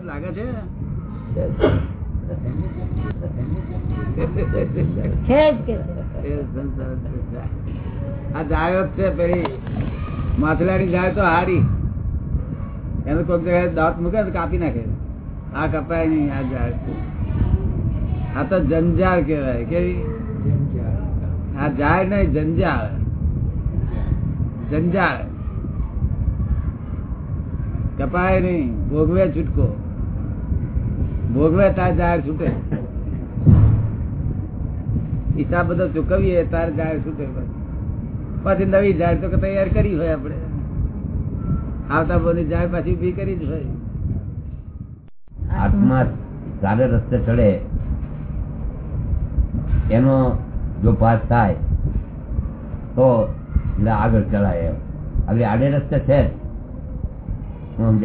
વખત લાગે છે. આ જાય છે પેલી. માથલાની જાય તો હારી. એનો કોઈક જગ્યાએ દાંત મૂકે તો કાપી નાખે. આ કપાય નહીં આ જાય આ તો જંજાળ કહેવાય. કેવી? આ જાય નહીં જંજાળ. જંજાળ. કપાય નહીં ભોગવે છૂટકો. ભોગવે તાર જાહેર છૂટે. હિસાબ બધો ચૂકવીએ, તાર જાહેર છૂટે પછી નવી જાહેર તો તૈયાર કરી હોય આપણે. આવતા બોની જાહેર પાછી ઊભી કરી જ હોય. આત્મા સારા રસ્તે ચડે. એનો જો પાસ થાય, તો આગળ ચડાય એમ. હવે આડે રસ્તે છે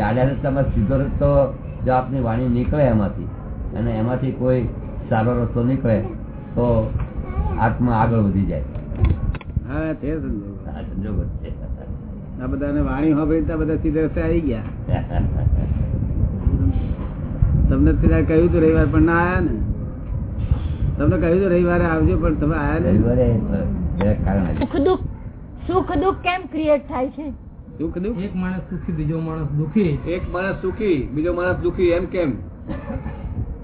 આડે. રસ્તામાં સીધો રસ્તો જો આપની વાણી નીકળે એમાંથી અને એમાંથી કોઈ સારો રસ્તો નીકળે તો આત્મા આગળ વધી જાય. હા તે સંજોગો. આ સંજોગો જ છે. આ બધાને વાણી સાંભળીને તો બધા સીધે રસ્તે આવી ગયા. તમને ત્યારે કહ્યું હતું રવિવાર પણ ના આયા ને? તમને કહ્યું હતું રવિવારે આવજો પણ તમે આયા ને રવિવારે કારણ સુખ દુઃખ સુખ દુઃખ કેમ ક્રિએટ થાય છે? સુખ દુઃખ? એક માણસ સુખી બીજો માણસ દુખી. એક માણસ સુખી બીજો માણસ દુખી એમ કેમ?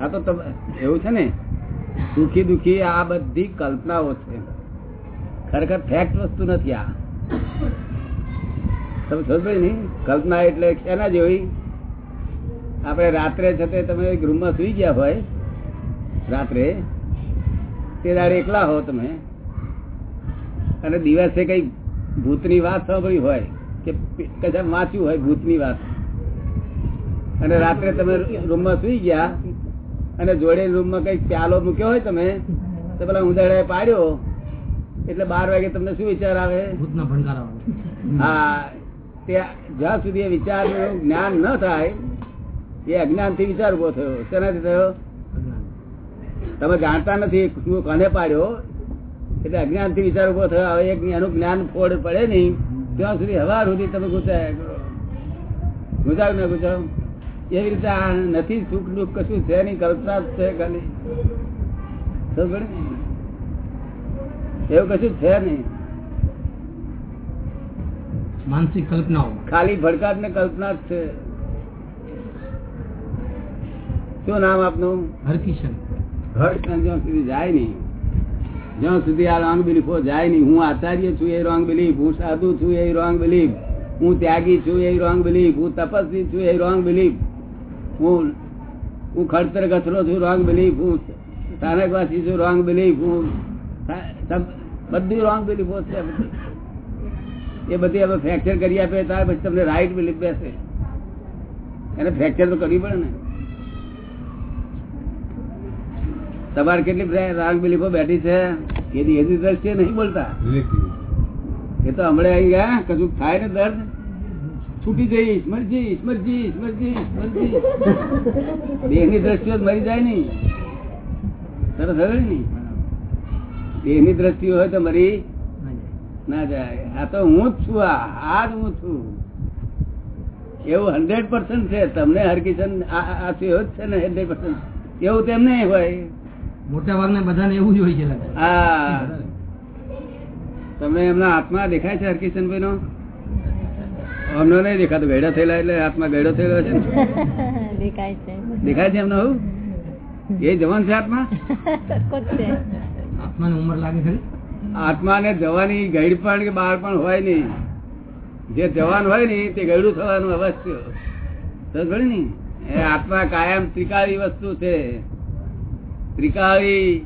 આ તો તમે એવું છે ને? સુખી દુખી આ બધી કલ્પનાઓ છે. ખરેખર ફેક્ટ વસ્તુ નથી આ. તમે સમજો નહીં? કલ્પના એટલે એના જેવી. આપણે રાત્રે છતે તમે એક રૂમમાં સુઈ ગયા હોય રાત્રે તે દાડે એકલા હો તમે. અને દિવસે કઈ ભૂતની વાત સાંભળી હોય. કે કદાચ વાંચ્યું હોય ભૂતની વાત. અને રાત્રે તમે રૂમમાં સુઈ ગયા અને જોડે રૂમમાં કઈ પ્યાલો મૂક્યો હોય તમે તો પેલા ઉંદરડાએ પાડ્યો. એટલે બાર વાગે તમને શું વિચાર આવે? હા તે જ્યાં સુધી એ વિચાર જ્ઞાન ન થાય એ અજ્ઞાનથી વિચાર ઊભો થયો. શેનાથી થયો? તમે જાણતા નથી શું કોને પાડ્યો? એટલે અજ્ઞાનથી વિચાર ઊભો થયો. હવે એક એનું જ્ઞાન ફોડ પડે નહીં. ત્યાં સુધી હવા સુધી તમે ગુજાયા કરો ગુજાવ ને ગુજાવ એવી રીતે આ નથી સુખ દુઃખ કશું છે નહીં કલ્પના છે ખાલી? એવું કશું છે નહીં. માનસિક કલ્પનાઓ. ખાલી ભડકાટ ને કલ્પના જ છે. શું નામ આપનું? હરકિશન જ્યાં સુધી જાય નહીં. જ્યાં સુધી આ રોંગ બિલીફો જાય નહીં. હું આચાર્ય છું, એ રોંગ બિલીફ હું સાધુ છું, એ રોંગ બિલીફ હું ત્યાગી છું, એ રોંગ બિલીફ હું તપસ્વી છું, એ રોંગ બિલીફ હું હું ખડતર ગથરો છું રોંગ બિલીફ હું સ્થાનકવાસી છું રોંગ બિલીફ હું બધી રોંગ બિલીફો છે. એ બધી હવે ફ્રેક્ચર કરી આપે, ત્યાર પછી તમને રાઈટ બિલીફ બેસે. એને ફ્રેક્ચર તો કરવી પડે ને. તમારે કેટલી રાગ બિલીફો બેઠી છે? એની એની દ્રષ્ટિએ નહીં બોલતા. એ તો હમણાં આવી ગયા કશું થાય ને દર્દ? છૂટી જઈશ મરજી મરજી મરજી મરજી દેહની દ્રષ્ટિઓ મરી જાય નહીં. સરસ હવે ને દેહની દ્રષ્ટિઓ હોય તો મરી ના જાય. આ તો હું જ છું આ આ જ હું છું. એવું હંડ્રેડ પર્સન્ટ છે. તમને હરકિશન આ એવું જ છે ને હંડ્રેડ પર્સન્ટ. એવું તેમ નહીં હોય. મોટા ભાગના બધાને એવું જ હોય છે. તમને એમના આત્મા દેખાય છે હરકિશનભાઈ નો અમને નહીં દેખાતો ગયડા થયેલા એટલે આત્મા ગયડો થયેલો છે દેખાય છે. દેખાય છે એમનો હું એ જવાન છે આત્મા આત્માની ઉંમર લાગે છે આત્માને જવાની ગઈડ પણ કે બાળ પણ હોય નહીં. જે જવાન હોય ને તે ગયડું થવાનું અવશ્ય. સમજ ને. એ આત્મા કાયમ સ્વીકારી વસ્તુ છે. ત્રિકાળી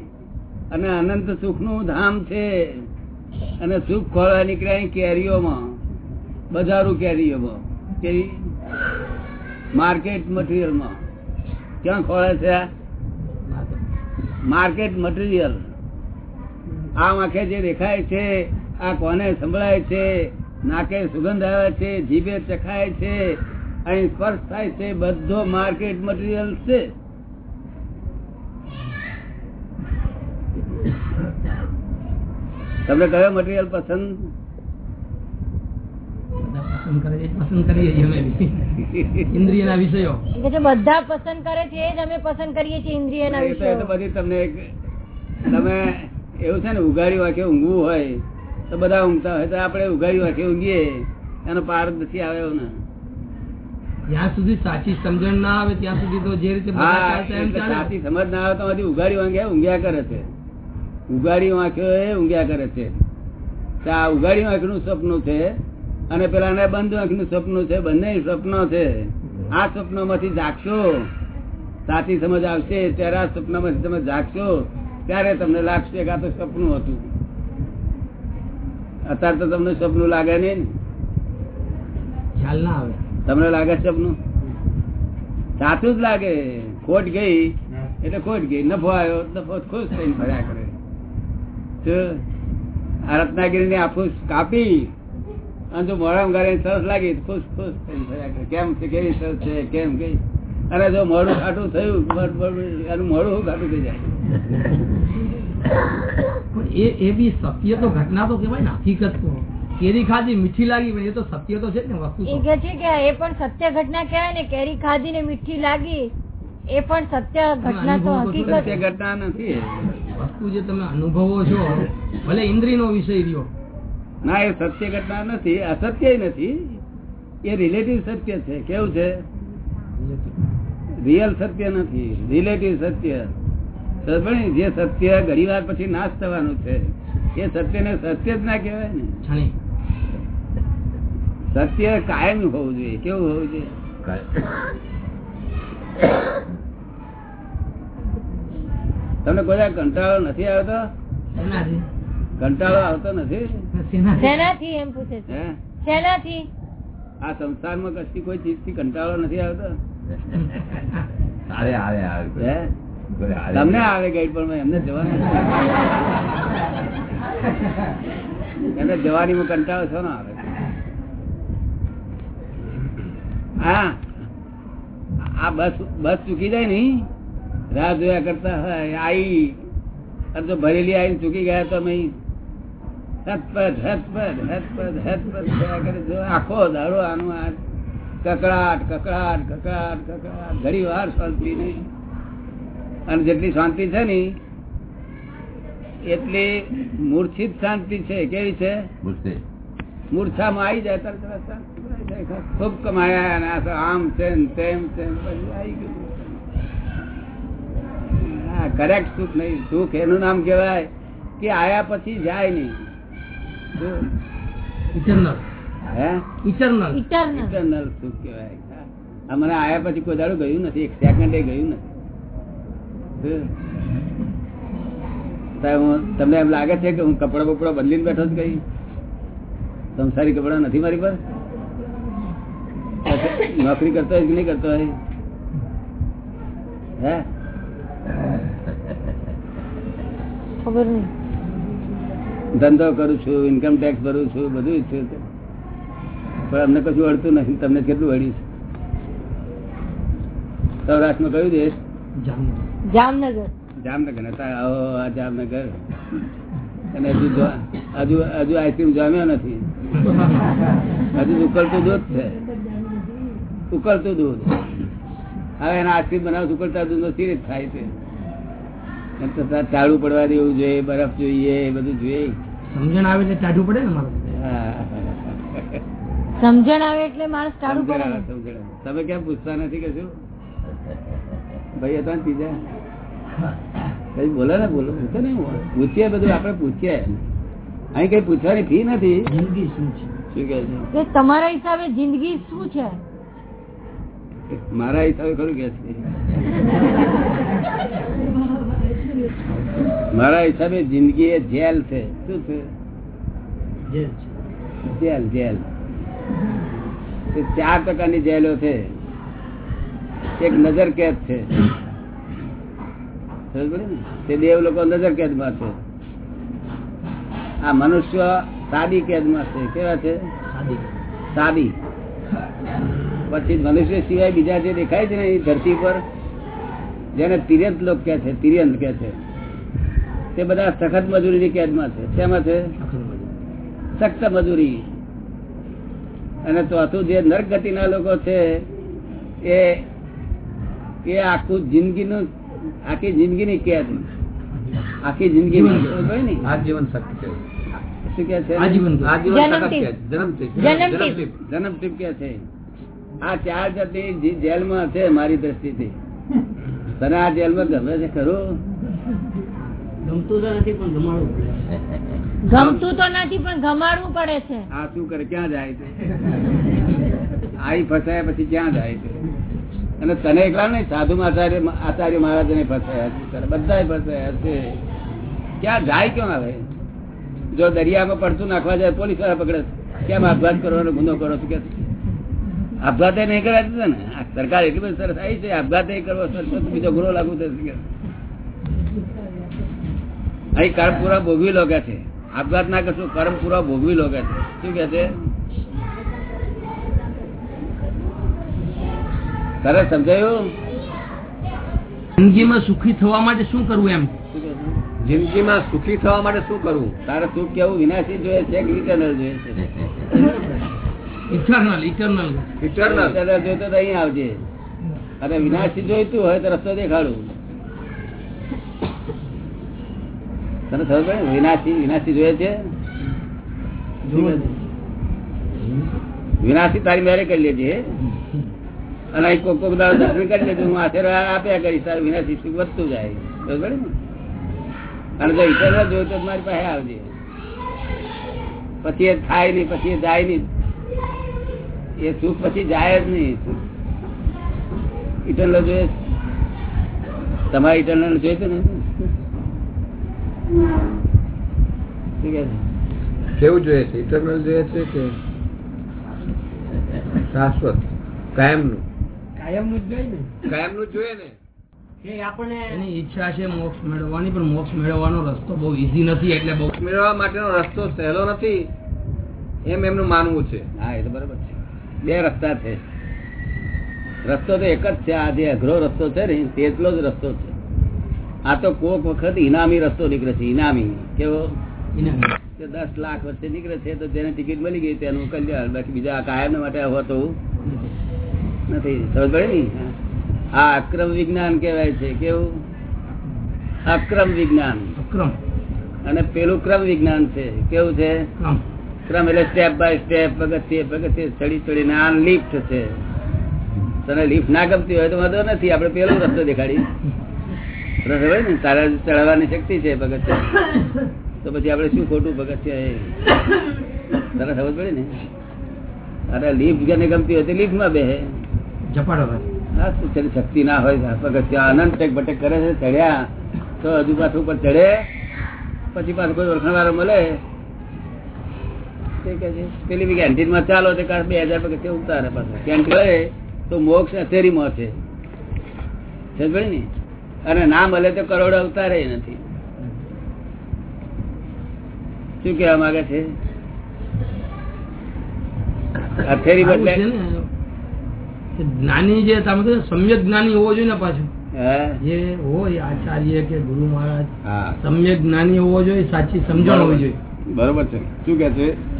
અને અનંત સુખનું ધામ છે. અને સુખ ખોળવા નીકળ્યા કેરીઓમાં, બજારો કેરીઓમાં કેરી માર્કેટ મટીરિયલમાં. ક્યાં ખોળે છે માર્કેટ મટીરિયલ. આ આંખે જે દેખાય છે, આ કોને સંભળાય છે? નાકે સુગંધ આવે છે, જીભે ચખાય છે, અહીં સ્પર્શ થાય છે, બધો માર્કેટ મટીરિયલ છે. તમને કયો મટીરિયલ પસંદ? બધા પસંદ કરે છે એ જ પસંદ કરીએ છીએ અમે બી. ઇન્દ્રિયના વિષયો. કે જે બધા પસંદ કરે છે એ જ અમે પસંદ કરીએ છીએ ઇન્દ્રિયના એ તો એ તો વિષયો. બધી તમને તમે એવું છે ને ઉઘાડી વાંખે ઊંઘવું હોય તો બધા ઊંઘતા હોય તો આપણે ઉઘાડી વાંખે ઊંઘીએ. એનો પાર નથી આવ્યો ને. જ્યાં સુધી સાચી સમજણ ના આવે ત્યાં સુધી તો જે રીતે સાચી સમજ ના આવે તો ઉઘાડી વાંખે ઊંઘ્યા કરે છે. ઉઘાડી વાંખ્યો એ ઊંઘ્યા કરે છે. આ ઉગાડી વાંખનું સપનું છે અને પેલા ને બંધ વાંખનું સપનું છે બંને સપનો છે. આ સપના માંથી જાગશો. સાચી સમજ આવશે ત્યારે આ સપના માંથી તમે જાગશો ત્યારે તમને લાગશે કે આ તો સપનું હતું. અત્યારે તો તમને સપનું લાગે નહીં ખ્યાલ ના આવે. તમને લાગે સપનું સાચું જ લાગે. ખોટ ગઈ એટલે ખોટ ગઈ. નફો આવ્યો નફો ખુશ થઈને ભર્યા કરે? આ રત્નાગીરી ને આફૂસ કાપી અને જો મોડા ગાડી સરસ લાગી ખુશ ખુશ કેમ છે કેવી સરસ છે કેમ કઈ અરે જો મોડું ખાટું થયું બર- બર- એનું મોડું ખાટું થઈ જાય? પણ એ એ બી સત્ય તો ઘટના તો કેવાય ને હકીકત તો. કેરી ખાધી મીઠી લાગી પણ એ તો સત્ય તો છે ને વસ્તુ એ કે છે કે એ પણ સત્ય ઘટના કહેવાય ને કેરી ખાધી ને મીઠી લાગી એ પણ સત્ય ઘટના તો હકીકત ઘટના નથી. વસ્તુ જે તમે અનુભવો છો ભલે ઇન્દ્રિયનો વિષય રહ્યો. ના એ સત્ય ઘટના નથી અસત્ય નથી. એ રિલેટિવ સત્ય છે. કેવું છે? રિયલ સત્ય નથી. રિલેટિવ સત્ય. જે સત્ય ઘણી વાર પછી નાશ થવાનું છે એ સત્ય ને સત્ય જ ના કહેવાય ને. છાણી સત્ય કાયમ હોવું જોઈએ. કેવું હોવું જોઈએ? તમને કોઈ કંટાળો નથી આવતો? કંટાળો આવતો નથી? શેનાથી? એમ પૂછે છે? શેનાથી? આ સંસારમાં કશી કોઈ ચીજથી કંટાળો નથી આવતો? આવે આવે આવે. તમને આવે ગઈ પણ એમને જવાની એમને જવાનીમાં કંટાળો છો આવે? હા. આ બસ બસ ચૂકી જાય ને રાહ જોયા કરતા હોય આઈ અને જો ભરેલી આવીને ચૂકી ગયા તો અમે હતપત હતપત હતપત હતપત થયા કરે જો આખો દાડો આનું આ કકડાટ કકડાટ કકડાટ કકડાટ ઘડી વાર શાંતિ નહીં. અને જેટલી શાંતિ છે ને એટલી મૂર્છિત શાંતિ છે. કેવી છે? મૂર્છામાં આવી જાય તરત ખૂબ કમાયા આમ છે તેમ છે આવી ગયું. હા કરેક્ટ સુખ નહીં સુખ એનું નામ કહેવાય કે આયા પછી જાય નહીં. ઇટરનલ હે? ઇટરનલ ઇટરનલ ઇટરનલ સુખ કહેવાય. આ આયા પછી કોઈ દાડું ગયું નથી એક સેકન્ડે ગયું નથી. શું? સાહેબ, હું- તમને એમ લાગે છે કે હું કપડા બપડા બદલીને બેઠો છું કઈ સંસારી કપડા નથી મારી પર નોકરી કરતો હોય કે નહીં કરતો હોય? હે? ખબર નહીં. ધંધો કરું છું ઇન્કમ ટેક્સ ભરું છું બધું જ છે પણ અમને કશું અડતું નથી તમને કેટલું અડ્યું છે? સૌરાષ્ટ્રમાં કયું દેશ? જામનગર. જામનગર આ જામનગર. અને હજુ હજુ હજુ આઈસ્ક્રીમ જામ્યો નથી. હજુ ઉકળતું દૂધ છે. ઉકળતું દૂધ. હવે એના આઈસ્ક્રીમ બનાવ ઉકળતા દૂધ નો સિરીજ થાય છે. તો ચાળું પડવા દેવું જોઈએ બરફ જોઈએ બધું જોઈએ. સમજણ આવે એટલે ટાઢું પડે ને મારું? સમજણ આવે એટલે માણસ ટાળું પડે. તમે કેમ પૂછતા નથી કશું? ભાઈ હતા ત્રીજા કઈ બોલે ને બોલો. પૂછે નહીં પૂછીએ બધું આપણે પૂછીએ. અહીં કઈ પૂછવાની ફી નથી? જિંદગી શું છે? શું કે છે? તમારા હિસાબે જિંદગી શું છે? મારા હિસાબે ખરું કે છે. મારા હિસાબે જિંદગી એ જેલ છે. શું છે? જેલ જેલ ચાર પ્રકારની જેલો છે. એક નજર કેદ છે? તે દેવ લોકો નજર કેદમાં છે. આ મનુષ્ય સાદી કેદમાં છે. કેવા છે? સાદી. સાદી. પછી મનુષ્ય સિવાય બીજા જે દેખાય છે ને એ ધરતી પર જેને તિર્યંત લોક કે છે તિર્યંત કે છે. તે બધા સખત મજૂરીની કેદમાં છે. શેમાં છે? સખત મજૂરી. અને ચોથું જે નર્ક ગતિના લોકો છે એ એ આખું જિંદગીનું આખી જિંદગીની કેદ. આખી સમજ ને આજીવન શક્તિ છે. શું કે છે? આજીવન આજીવન સખત છે જન્મથી જન્મથી. જન્મ ટીપકે છે. આ ચાર જાતની જેલ જેલમાં છે મારી દ્રષ્ટિથી. તને આ જેલમાં ગમે છે ખરું? ગમતું તો નથી પણ ગમાડવું ગમતું તો નથી પણ ગમાડવું પડે છે. આ શું કરે? ક્યાં જાય છે? આઈ ફસાયા પછી ક્યાં જાય છે? અને તને એકલા નહીં સાધુ આચાર્ય આચાર્ય મહારાજ ને ફસાયા છે. બધા ફસાયા છે. ક્યાં જાય ક્યાં આવે જો દરિયામાં પડતું નાખવા જાય પોલીસવાળા પકડે કેમ આપઘાત કરવાનો ગુનો કરો છો? કે આપઘાત નહીં કરાય છે ને સરકાર એટલી બધી સરસ આવી છે આપઘાત નહીં કરવો સરસ બીજો ગુનો લાગુ થશે અહીં કર્મ પૂરા ભોગવી લો છે. આપઘાત ના કરશું કર્મ પૂરા ભોગવી લો છે. શું કે છે? સરસ સમજાયું? જિંદગીમાં સુખી થવા માટે શું કરવું એમ? જિંદગીમાં સુખી થવા માટે શું કરવું? તારે સુખ કેવું વિનાશી જોઈએ છે કે ઇટરનલ જોઈએ છે? ઇટરનલ ઇટરનલ ઇટરનલ ઇટરનલ જોઈતો તો અહીં આવજે. અને વિનાશી જોઈતું હોય તો રસ્તો દેખાડું. તને ખબર પડે? વિનાશી વિનાશી જોઈએ છે? વિનાશી તારી મેરે કરી લેજે અને અહીં કોક કોક દાડો દર્શન કરી લેજો હું આશીર્વાદ આપ્યા કરીશ તારું વિનાશી સુખ વધતું જાય. ખબર પડે ને? અને જો ઇટરનલ જોયું તો મારી પાસે આવજે. પછી એ થાય નહીં પછી એ જાય નહીં. એ સુખ પછી જાય જ નહીં. ઇટરનલ જોઈએ તમારે ઇટરનલ ને? કે છે? કેવું જોઈએ છે? ઇટરનલ જોઈએ છે કે શાશ્વત? કાયમનું? કાયમનું જ જોઈએ ને. કાયમનું જોઈએ ને? એની ઈચ્છા છે મોક્ષ મેળવવાની પણ મોક્ષ મેળવવાનો રસ્તો બહુ ઈઝી નથી એટલે મોક્ષ મેળવવા માટેનો રસ્તો સહેલો નથી. એમ એમનું માનવું છે. હા એ તો બરોબર છે. બે રસ્તા છે. રસ્તો તો એક જ છે આ જે અઘરો રસ્તો છે ને તેટલો જ રસ્તો છે. આ તો કોક વખત ઇનામી રસ્તો નીકળે છે ઇનામી. કેવો? કે દસ લાખ વચ્ચે નીકળે છે તો તેને ટિકિટ મળી ગઈ તેનું કલ્યાણ. બાકી બીજા કાયમ માટે હોતું નથી. સમજ પડે ને? આ અક્રમ વિજ્ઞાન કહેવાય છે. કેવું? અક્રમ વિજ્ઞાન. અક્રમ. અને પેલું ક્રમ વિજ્ઞાન છે. કેવું છે? ક્રમ એટલે સ્ટેપ બાય સ્ટેપ પગથિયે પગથિયે ચડી ચડીને આ લિફ્ટ છે. તને લિફ્ટ ના ગમતી હોય તો વાંધો નથી આપણે પેલો રસ્તો દેખાડી રસ્તો હોય ને તારા ચડવાની શક્તિ છે પગથિયા. તો પછી આપણે શું ખોટું પગથિયે તને ખબર પડે ને? અરે લિફ્ટ જેને ગમતી હોય તો લિફ્ટમાં બેહે. છે શક્તિ ના હોય પગથિયા અનંત ટેક ભટેક કરે છે ચડ્યા તો હજુ પાછું ઉપર ચડે. પછી પાછું કોઈ ઓળખાણ વાળો મળે. પેલી બી કેન્ટીનમાં ચાલો તો બે હજાર પગથિયા ઉતારે પાછું? કેન્ટીન તો મોક્ષ અથેરીમાં છે. ને? અને ના મળે તો કરોડો અવતારે નથી. શું કેવા માંગે છે? અથેરી બદલે છે જ્ઞાની જે તમે સમ્યક જ્ઞાની હોવો જોઈએ ને પાછું. જે હોય આચાર્ય કે ગુરુ મહારાજ સમ્યક જ્ઞાની હોવો જોઈએ સાચી સમજણ હોવી જોઈએ. બરોબર છે. શું કે છે?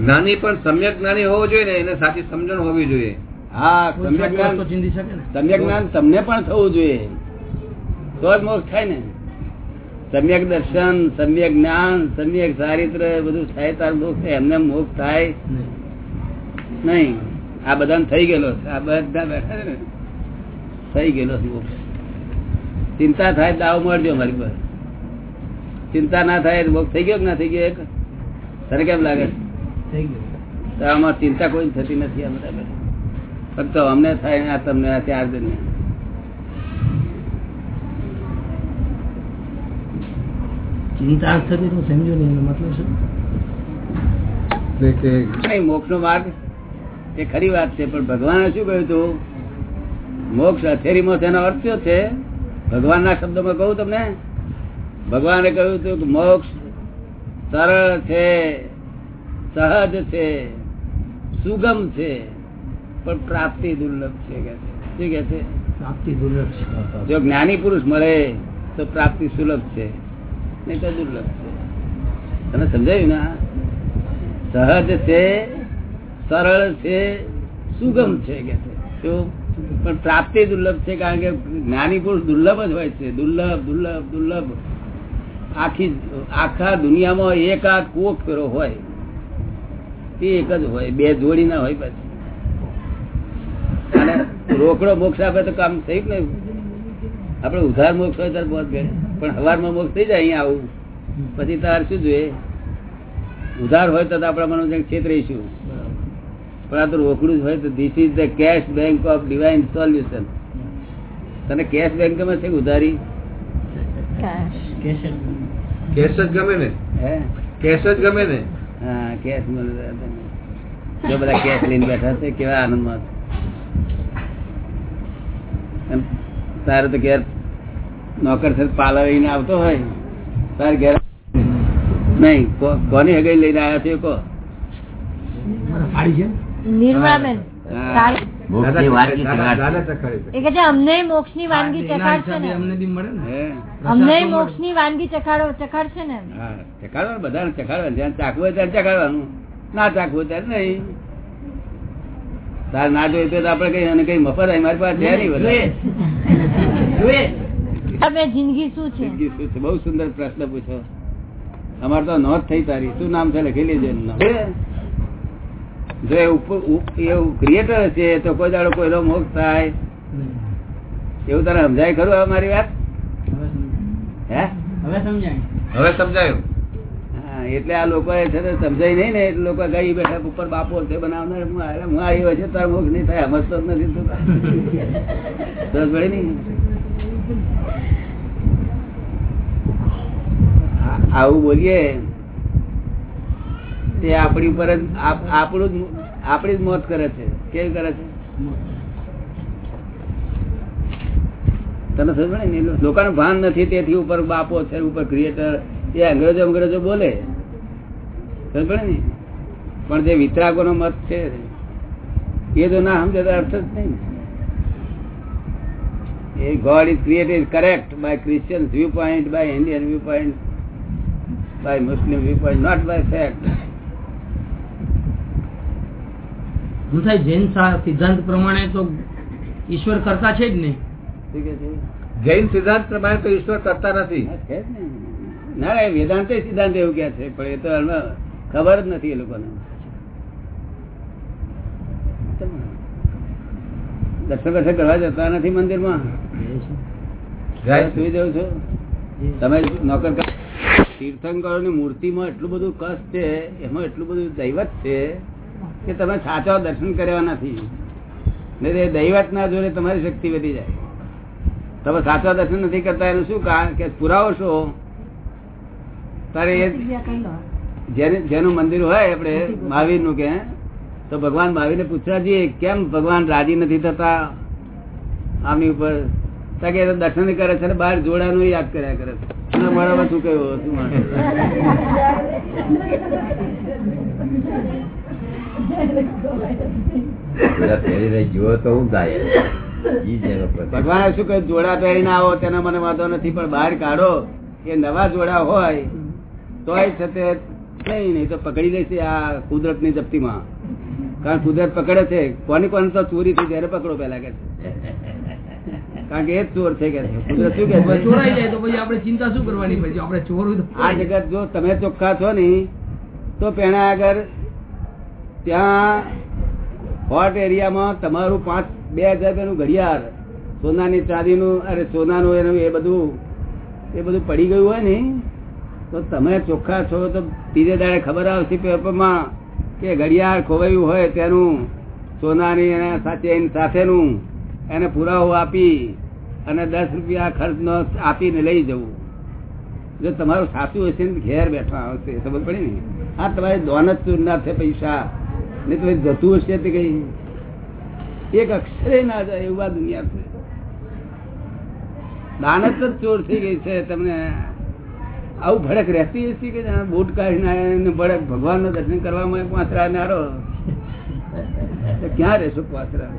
જ્ઞાની પણ સમ્યક જ્ઞાની હોવો જોઈએ ને એને સાચી સમજણ હોવી જોઈએ. હા સમ્યક જ્ઞાન સમ્યક જ્ઞાન તમને પણ થવું જોઈએ. તો જ મોક્ષ થાય ને. સમ્યક દર્શન સમ્યક જ્ઞાન સમ્યક ચારિત્ર બધું થાય તાર મોક્ષ થાય એમને મોક્ષ થાય નહીં. નહીં. આ બધાને થઈ ગયેલો છે. આ બધા બેઠા છે ને થઈ ગયેલો છે મોક્ષ. ચિંતા થાય દાવ મળજો મારી પર ચિંતા ના થાય મોક્ષ થઈ ગયો કે ના થઈ ગયો એક? તને કેમ લાગે? છે? થઈ ગયું. આમાં ચિંતા કોઈ થતી નથી આ બધા ફક્ત અમને થાય ને આ તમને આ ચાર જણને ચિંતા જ થતી તો સમજો નહીં મતલબ શું? મોક્ષ નો માર્ગ એ ખરી વાત છે પણ ભગવાને શું કહ્યું હતું મોક્ષ અથેરીમાં તેનો અર્થ છે? ભગવાનના શબ્દોમાં કહું તમને? ભગવાને કહ્યું હતું કે મોક્ષ સરળ છે સહજ છે સુગમ છે પણ પ્રાપ્તિ દુર્લભ છે કે છે. શું કે છે? પ્રાપ્તિ દુર્લભ છે. જો જ્ઞાની પુરુષ મળે તો પ્રાપ્તિ સુલભ છે નહીં તો દુર્લભ છે. તને સમજાયું ને? સહજ છે સરળ છે સુગમ છે કે છે? શું? પણ પ્રાપ્તિ દુર્લભ છે કારણ કે જ્ઞાની પુરુષ દુર્લભ જ હોય છે. દુર્લભ દુર્લભ દુર્લભ. આખી આખા દુનિયામાં એકાદ કોક ફેરો હોય. તે એક જ હોય બે જોડી ના હોય પછી. અને રોકડો મોક્ષ આપે તો કામ થઈ ને આપડે ઉધાર મોક્ષ હોય ત્યારે બહુ ગયે પણ હવારમાં મોક્ષ થઈ જાય અહીંયા આવું. પછી તાર શું જોઈએ? ઉધાર હોય તો આપડા મનોજન છેતરીશું પણ આ તો રોકડું જ હોય તો this is the cash bank of divine solution તને કેશ બેંક ગમે છે ઉધારી. કેશ જ ગમે. ને? હે? કેશ જ ગમે ને? હા કેશ મળે જો બધા કેશ લઈને બેઠા છે કેવા આનંદમાં એમ તારે તો ઘેર નોકર છે પાલા લઈને આવતો હોય તારે ઘેર નહીં કો- કોની હગાઈ લઈને આવ્યા છે કો છે? નિર્મળાબેન અમને મોક્ષની વાનગી ચખાડશે ને અમને બી મળે ને. અમને મોક્ષની વાનગી ચખાડો ચખાડશે ને હા ચખાડવાનું ચખાડવાનું જ્યાં ચાખવું હોય ત્યારે ચખાડવાનું ના ચાખવું ત્યારે નહીં. તાર ના જોયું તો આપડે કઈ અને કઈ મફત મારી પાસે છે નહીં બધા. જિંદગી શું છે? જિંદગી શું છે? બહુ સુંદર પ્રશ્ન પૂછો. અમારે તો નોંધ થઈ તારી. શું નામ છે? લખી લેજે. જો એવું ક્રિએટર છે તો કોઈ દાડો કોઈનો મોક્ષ થાય. એવું તને સમજાય ખરું હવે મારી વાત? હે? હવે સમજાય. હવે સમજાયું. એટલે આ લોકો છે ને સમજાય નહીં ને એટલે લોકો ગઈ બેઠા ઉપર બાપો છે બનાવનાર હું આ- હું આવ્યો છે તાર મોક્ષ નહીં થાય સમજતો જ નથી તું સમજ ભળે નહીં આવું બોલીએ તે આપણી ઉપર જ આપણું આપણી જ મોત કરે છે. કેવી કરે છે? તને સમજ ને? લોકોનું ભાન નથી, તેથી ઉપર બાપો છે, ઉપર ક્રિએટર એ અંગ્રેજો અંગ્રેજો બોલે. સમજ ને? પણ જે વિતરાગો નો મત છે, એ તો ના સમજે તો અર્થ જ નહીં. એ God is created correct by Christian view point by Indian view point by Muslim view point not by fact સાહેબ જૈન સિદ્ધાંત પ્રમાણે તો ઈશ્વર કરતા છે જ નહીં જૈન સિદ્ધાંત પ્રમાણે તો ઈશ્વર કરતા નથી. ને. ના ના, એ સિદ્ધાંત એવું ક્યાં છે પણ એ તો ખબર જ નથી એ લોકોને. દર્શન દર્શન કરવા જતા નથી મંદિરમાં? જાય સુઈ જાવ છો. તમે નોકર ક- તીર્થંકરોની મૂર્તિમાં એટલું બધું કષ્ટ છે એમાં એટલું બધું દૈવત છે કે તમે સાચા દર્શન કર્યા નથી. ને તે દૈવત ના જોડે તમારી શક્તિ વધી જાય. તમે સાચા દર્શન નથી કરતા એનું શું કારણ? કે પુરાવો છો. તારે એ જેનું મંદિર હોય આપણે મહાવીરનું કે તો ભગવાન મહાવીર ને પૂછવા જઈએ કેમ ભગવાન રાજી નથી થતા? આમની ઉપર. કે દર્શન કરે છે ને બહાર જોડાનું યાદ કર્યા કરે છે. બરાબર શું કહ્યું? શું ભગવાને શું કહ્યું? જોડા પહેરીને આવો તેના મને વાંધો નથી પણ બહાર કાઢો. કે નવા જોડા હોય તો છતે નહીં નહીં તો પકડી લેશે આ કુદરતની જપ્તીમાં. કારણ કુદરત પકડે છે. કોની કોની તો ચોરી થઈ ત્યારે પકડો પેલા કે કારણ કે એ જ ચોર છે કે છે. કુદરત શું કે ચોરાઈ જાય તો પછી આપણે ચિંતા શું કરવાની? પછી આપણે ચોર આ જગત જો તમે ચોખ્ખા છો ને તો પેણા આગળ ત્યાં હોટ એરિયામાં તમારું પાંચ, બે હજાર રૂપિયાનું ઘડિયાળ, સોનાની ચાંદીનું, અરે સોનાનું એનું એ બધું એ બધું પડી ગયું હોય ને, તો તમે ચોખ્ખા છો તો ત્રીજે દાડે ખબર આવશે પેપરમાં કે ઘડિયાળ ખોવાયું હોય તેનું, સોનાની અને સાચે સાથેનું, એને પુરાવો આપી અને દસ રૂપિયા ખર્ચનો આપીને લઈ જવું. જો તમારું સાચું હશે ને ઘેર બેઠા આવશે ખબર પડી ને? આ તમારે દોન જ ચૂરનાર છે પૈસા. ને તો જતું હશે તે કઈ? એક અક્ષરે ના જાય એવું આ દુનિયા છે. દાનત જ ચોર થઈ ગઈ છે, તમને આવું ભડક રહેતી હશે કે બોટ કાઢીને ભડક ભગવાનનું દર્શન કરવામાં પાંચરા નારો ક્યાં રહેશો પાંચરા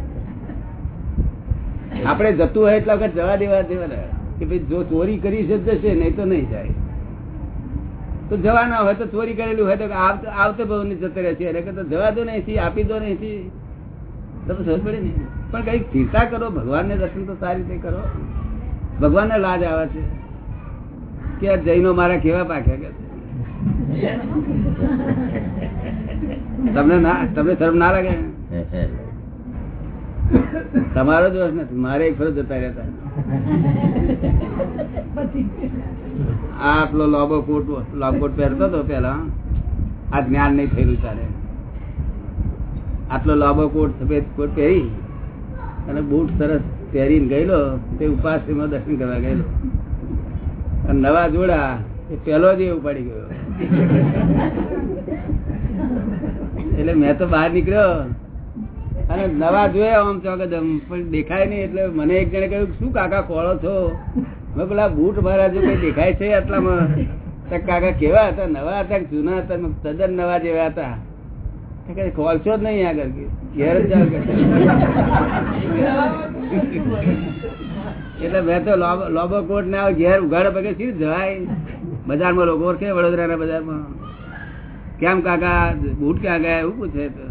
આપણે જતું હોય એટલા વખત જવા દેવા દેવાના કે ભાઈ જો ચોરી કરી છે જશે, નહીં તો નહીં જાય. તો જવાના હોય તો ચોરી કરેલું હોય તો આવતો આવતે ને જતો રહે છે. એટલે કે જવા દો નહીં આપી દો નહીં તમે સમજ પડે ને. પણ કઈ ચિંતા કરો, ભગવાનને દર્શન તો સારી રીતે કરો. ભગવાનને લાજ આવે છે કે આ જૈનો મારા કેવા પાક્યા કે તમને ના તમને શરમ ના લાગે? તમારો દોષ નથી. મારે એક ફરજ જતા રહેતા આ આપલો લોબો કોટ લોંગ પહેરતો હતો પેલા આ જ્ઞાન નહીં થયેલું તારે આટલો લાંબો કોટ, સફેદ કોટ પહેરી અને બૂટ સરસ પહેરીને ગયેલો, તે ઉપાસીમાં દર્શન કરવા ગયેલો. અને નવા જોડા, એ પહેલો જ એ ઉપાડી ગયો. એટલે મેં તો બહાર નીકળ્યો. અને નવા જોયા આમ ચોકદમ, પણ દેખાય નહીં એટલે મને એક જણે કહ્યું, શું કાકા, કોળો છો? મેં પેલા બૂટ મારા જો કઈ દેખાય છે આટલામાં? કાકા કેવા હતા? નવા હતા જૂના હતા? તદ્દન નવા જેવા હતા. ખોલશો જ નહીં આગળ ઘેર જ એટલે મેં તો લોબો કોટ ને આ ઘેર ઉઘાડે પગે શી જવાય. બજારમાં લોકો ઓળખે વડોદરાના બજારમાં. કેમ કાકા? બૂટ ક્યાં ગયા? એવું પૂછે તો.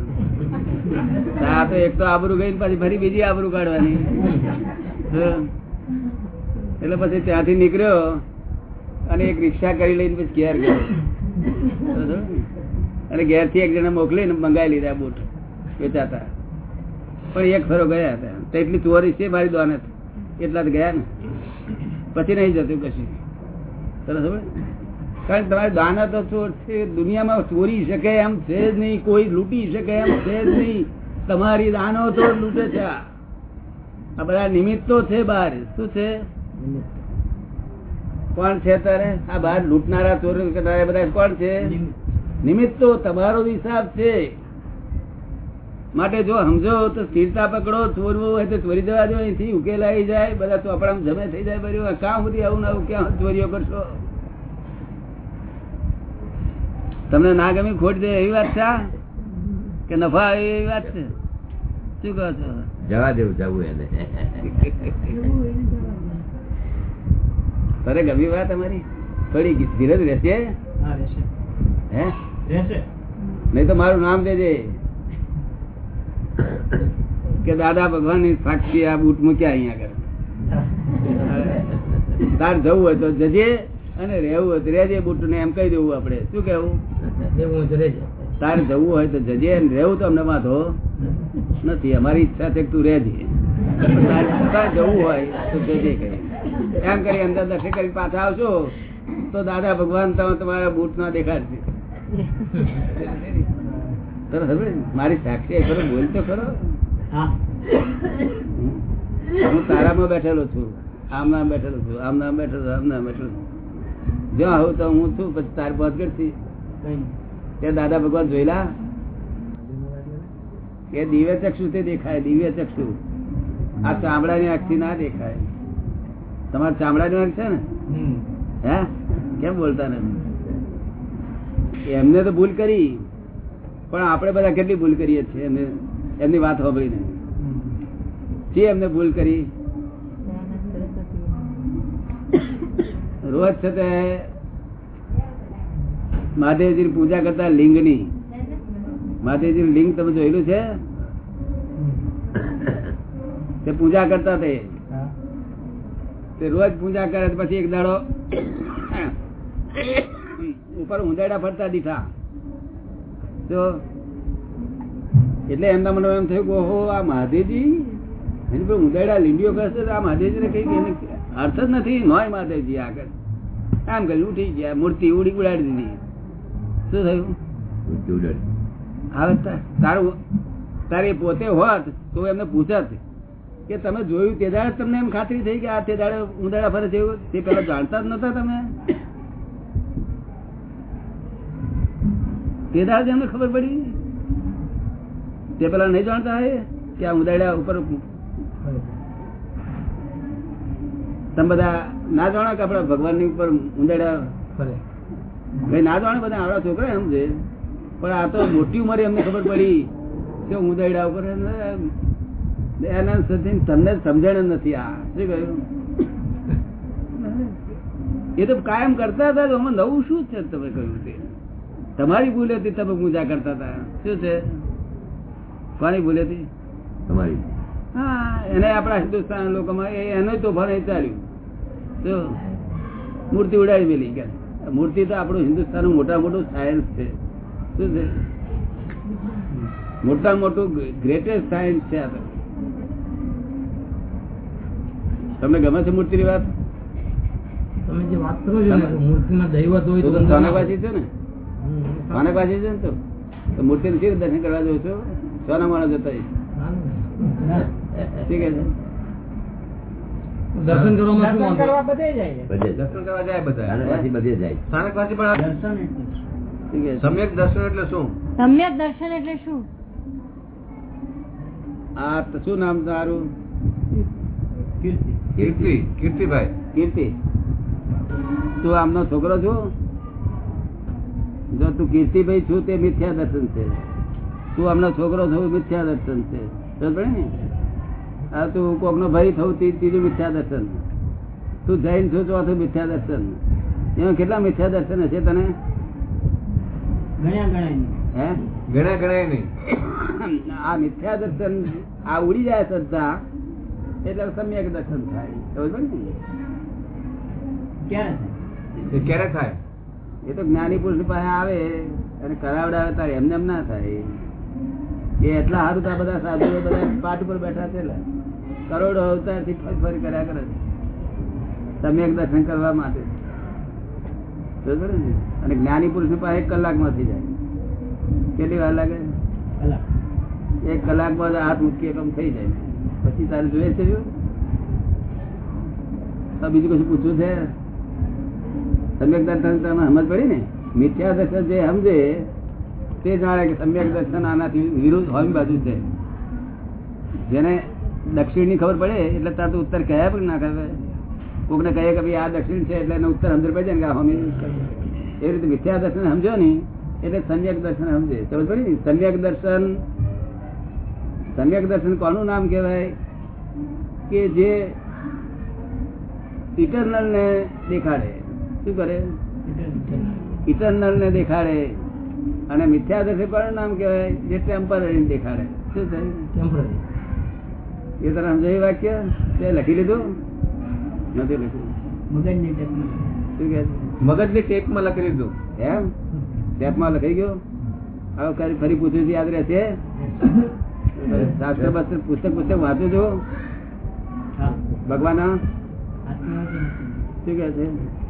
એક તો આબરું ગઈ પાછી ફરી બીજી આબરું કાઢવાની. એટલે પછી ત્યાંથી નીકળ્યો અને એક રિક્ષા કરી લઈને પછી ઘેર ગયો. અને ઘેરથી એક જણા મોકલીને મંગાવી લીધા બૂટ વેચાતા. પણ એક ફરો ગયા હતા. તો એટલી છે મારી દોનત એટલા ગયા ને. પછી નહીં જતું કશું. સરસ? કારણ કે તમારી દાના તો છે. દુનિયામાં ચોરી શકે એમ છે જ નહીં. કોઈ લૂંટી શકે એમ છે જ નહીં. તમારી દાનો તો લૂંટે છે. આ બધા નિમિત્તો છે બહાર. શું છે? કોણ છે તારે? આ બહાર લૂંટનારા ચોર કરનારા બધા કોણ છે? નિમિત્તો તમારો હિસાબ છે. માટે જો સમજો તો સ્થિરતા પકડો ચોરવું હોય તો ચોરી જવા દો અહીંથી ઉકેલાઈ જાય બધા ચોપડામાં જમે થઈ જાય બધું. કાં સુધી આવું ના આવું ક્યાં ચોરીઓ કરશો? તમને ના ગમી ખોટ દે એવી વાત છે? કે નફા આવે એવી વાત છે? શું કહો છો? જવા દેવું જવું એને. તારે ગમી વાત તમારી થોડી ધીરજ રહેશે. હે. નહીં તો મારું નામ દેજે. કે દાદા ભગવાનની સાક્ષી આ બૂટ મૂક્યા અહીંયા આગળ. તાર જવું હોય તો જજે અને રહેવું હોય તો રહેજે બૂટ ને એમ કહી દેવું આપણે. શું કેવું. તારે જવું હોય તો જજે અને રહેવું તો અમને વાંધો નથી. અમારી ઈચ્છા છે કે તું રહેજે. તાર જવું હોય તો જજે કઈ એમ કરી અંદર દર્શન કરી પાછા આવશો તો દાદા ભગવાન તમે તમારા બૂટ ના દેખાડશે? મારી સાક્ષી ખરો બોલ તો ખરો. હું. તારામાં બેઠેલો છું આમ નામ બેઠેલો છું આમ નામ બેઠેલો છું આમ નામ બેઠેલો છું. જ્યાં આવું તો હું છું પછી તાર પહોંચ કરતી ત્યાં દાદા ભગવાન જોયેલા? એ દિવ્ય ચક્ષુ તે દેખાય દિવ્ય ચક્ષુ આ ચામડાની આંખથી ના દેખાય. તમારે ચામડાની વાંક છે ને? હે? કેમ બોલતા નથી એમને તો ભૂલ કરી. પણ આપણે બધા કેટલી ભૂલ કરીએ છીએ એમને? એમની વાત સાંભળીને. જે એમને ભૂલ કરી. રોજ છે તે મહાદેવજી પૂજા કરતા લિંગની. મહાદેવજી લિંગ તમે જોયેલું છે? તે પૂજા કરતા તે. તે રોજ પૂજા કરે પછી એક દાડો ઉપર ઊંધાડા ફરતા દીઠા તો એટલે એમના મને એમ થયું કે ઓહો આ મહાદેવજી એની પર ઊંધાડા લીંડીઓ કરશે તો આ મહાદેવજી ને કઈ એને અર્થ જ નથી. નોય મહાદેવજી આગળ. આમ કરી ઉઠી ગયા મૂર્તિ ઉડી ઉડાડી દીધી. શું થયું. હવે તારું તારે પોતે હોત તો એમને પૂછત. કે તમે જોયું તે દાડે તમને એમ ખાતરી થઈ કે આ તે દાડે ઉંદાડા ફરે છે તે પેલા જાણતા જ નતા તમે? તે દાડે એમને ખબર પડી? તે પેલા નહીં જાણતા હોય કે આ ઉંદાડા ઉપર તમે બધા ના જાણો કે આપડા ભગવાનની ઉપર ઉંદાડા ફરે. ભાઈ ના જાણે બધા આવડા છોકરા એમ છે. પણ આ તો મોટી ઉંમરે એમને ખબર પડી કે હું ઉપર એને- સુધી તમને સમજણ નથી. આ શું કહ્યું? એ તો કાયમ કરતા હતા તો નવું શું છે તમે કહ્યું તે? તમારી ભૂલ હતી તમે પૂજા કરતા હતા. શું છે? કોની ભૂલ હતી તમારી. હા એને આપણા હિન્દુસ્તાન લોકોમાં એ- એનો તોફાન ચાલ્યું જો મૂર્તિ ઉડાડી મેલી કે. મૂર્તિ તો આપણું હિન્દુસ્તાન મોટા મોટું સાયન્સ છે. શું છે? મોટા મોટું ગ્રેટેસ્ટ સાયન્સ છે આ તો તમને ગમે છે મૂર્તિની વાત? તમે જે વાત કરો છો ને મૂર્તિમાં દૈવત હોય તો તો છે ને. સોનાબાજી છે ને તો? તો મૂર્તિ શી દર્શન કરવા જવું છો? સોના માણસ જતા ઠીક છે? દર્શન કરવામાં શું કરવા બધે જાય દર્શન કરવા જાય બધા બધે જાય. સ્થાનકવાસી પણ આ સમ્યક દર્શન એટલે શું? સમ્યક દર્શન એટલે શું? આ શું નામ તારું કીર્તિ કીર્તિભાઈ. કીર્તિ. તું આમનો છોકરો છું? જો તું કીર્તિભાઈ છું તે મિથ્યા દર્શન છે. તું આમનો છોકરો થવું મિથ્યા દર્શન છે. સમજ ને? આ તું કોકનો ભાઈ થવું ત્રીજું મિથ્યા દર્શન તું જૈન છો ચોથું મિથ્યા દર્શન એમાં કેટલા મિથ્યા દર્શન હશે તને? હે? ગણાય ગણાય નહીં. આ મિથ્યા દર્શન આ ઉડી જાય શ્રદ્ધા. એટલે સમ્યક દર્શન થાય. ને? ક્યારે થાય? એ તો જ્ઞાની પુરુષ પાસે આવે અને કરાવડાવે તારે એમને એમ ના થાય. એ એટલા સારું તા બધા સાધુઓ બધા પાઠ પર બેઠા છે. કરોડો અવતારથી ફરી ફરી કર્યા કરે છે. સમ્યક દર્શન કરવા માટે. ને? અને જ્ઞાની પુરુષ પાસે એક કલાકમાં થઈ જાય. કેટલી વાર લાગે? એક કલાકમાં હાથ મૂકી એકમ થઈ જાય. પછી તારે જોઈએ છે બીજું કશું પૂછવું છે? સમ્યક દર્શન તમે સમજ પડી ને? મિથ્યા દર્શન જે સમજે, તે જાણે કે સમ્યક દર્શન આનાથી વિરુદ્ધ હોમી બાજુ છે. જેને દક્ષિણની ખબર પડે, એટલે તાર તો ઉત્તર કહ્યા પણ ના ખબર કોકને કહે કે ભાઈ આ દક્ષિણ છે, એટલે એને ઉત્તર સમજ પડી ને કે હોમી. એ રીતે મિથ્યા દર્શન સમજો ને એટલે સમ્યક દર્શન સમજે. સમજ પડી ને? સમ્યક દર્શન સમ્યક દર્શન કોનું નામ કહેવાય? કે જે ઇટરનલ ને દેખાડે. શું કરે? ઇટરનલ ને દેખાડે અને મિથ્યા દર્શન કોનું નામ કહેવાય? જે ટેમ્પરરી દેખાડે. શું થયું? ટેમ્પરરી. એ તને સમજાયું વાક્ય. તે લખી લીધું? નથી લખ્યું. શું કે છે? મગજની ટેપમાં લખી લીધું. એમ? ટેપમાં લખાઈ ગયો? હવે ફરી ફરી પૂછ્યું છે યાદ રહેશે? શાસ્ત્ર બાસ્ત્ર પુસ્તક પુસ્તક વાંચું છું. ભગવાન શું કે છે?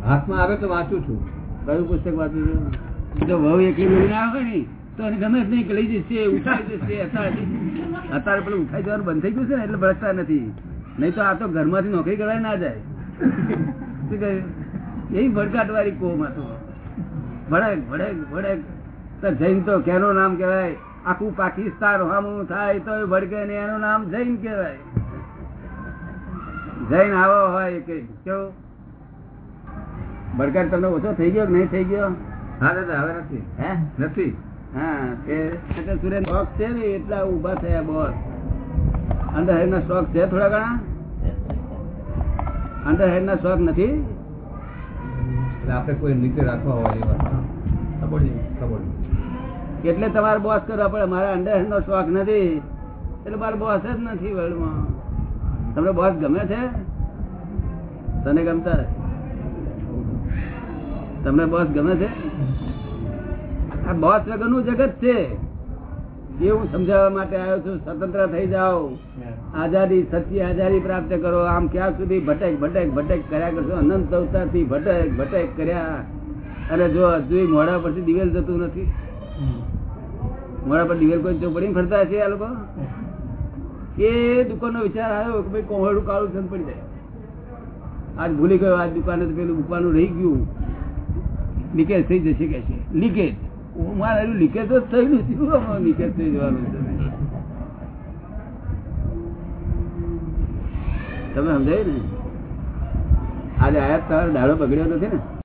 હાથમાં આવે તો વાંચું છું. કયું પુસ્તક વાંચું છું? જો વહુ એકલી મેળવીને આવે ને તો એને ગમે જ નહીં કે લઈ જશે ઉઠાઈ જશે અત્યારે પેલું ઉઠાઈ જવાનું બંધ થઈ ગયું છે ને એટલે ભરતા નથી. નહીં તો આ તો ઘરમાંથી નોકરી કરવા ના જાય. શું કહ્યું એવી ભડકાટ વાળી કોમાં તો. ભડક ભડક ભડક જૈન તો કેનું નામ કહેવાય? આખું પાકિસ્તાન હામું થાય તો ભડકે ને એનું નામ જૈન કહેવાય. જૈન આવો હોય કે કેવું? ભડકાટ તમને ઓછો થઈ ગયો કે નહીં થઈ ગયો? હા દાદા હવે નથી. હે? નથી? હા એટલે શોખ છે ને એટલા ઊભા થયા બોસ અંડરહેડ ના શોખ છે થોડા ઘણા? અંદર હેડ ના શોખ નથી? એટલે આપણે કોઈ નીચે રાખવા હોય એ વાત ખબર. ખબર એટલે તમારે બોસ કરવા પડે. મારા અંડરહેન્ડ નો શોખ નથી. એટલે મારો બોસ જ નથી વર્લ્ડમાં તમને બોસ ગમે છે? તને ગમતા? તમને બોસ ગમે છે? આ બોસ વગરનું જગત છે. એ હું સમજાવવા માટે આવ્યો છું? સ્વતંત્ર થઈ જાઓ. આઝાદી સચી આઝાદી પ્રાપ્ત કરો. આમ ક્યાં સુધી ભટેક ભટેક ભટેક કર્યા કરશો? અનંત અવતારથી ભટેક ભટેક કર્યા. અને જો હજુ મોડા પરથી દિવેલ જતું નથી. મોડા પર દિવેલ કોઈ ચોપડી ફરતા હશે આ લોકો? એ દુકાન નો વિચાર આવ્યો કે ભાઈ કોહડું કાળું છે પડી જાય. આજ ભૂલી ગયો, આજ દુકાને પેલું મૂકવાનું રહી ગયું. લીકેજ થઈ જશે કે છે? લીકેજ. મારે લીકેજ તો થયેલું થયું લીકેજ થઈ જવાનું તમે સમજાય ને? આજે આયાત તારો દાડો બગડ્યો નથી ને?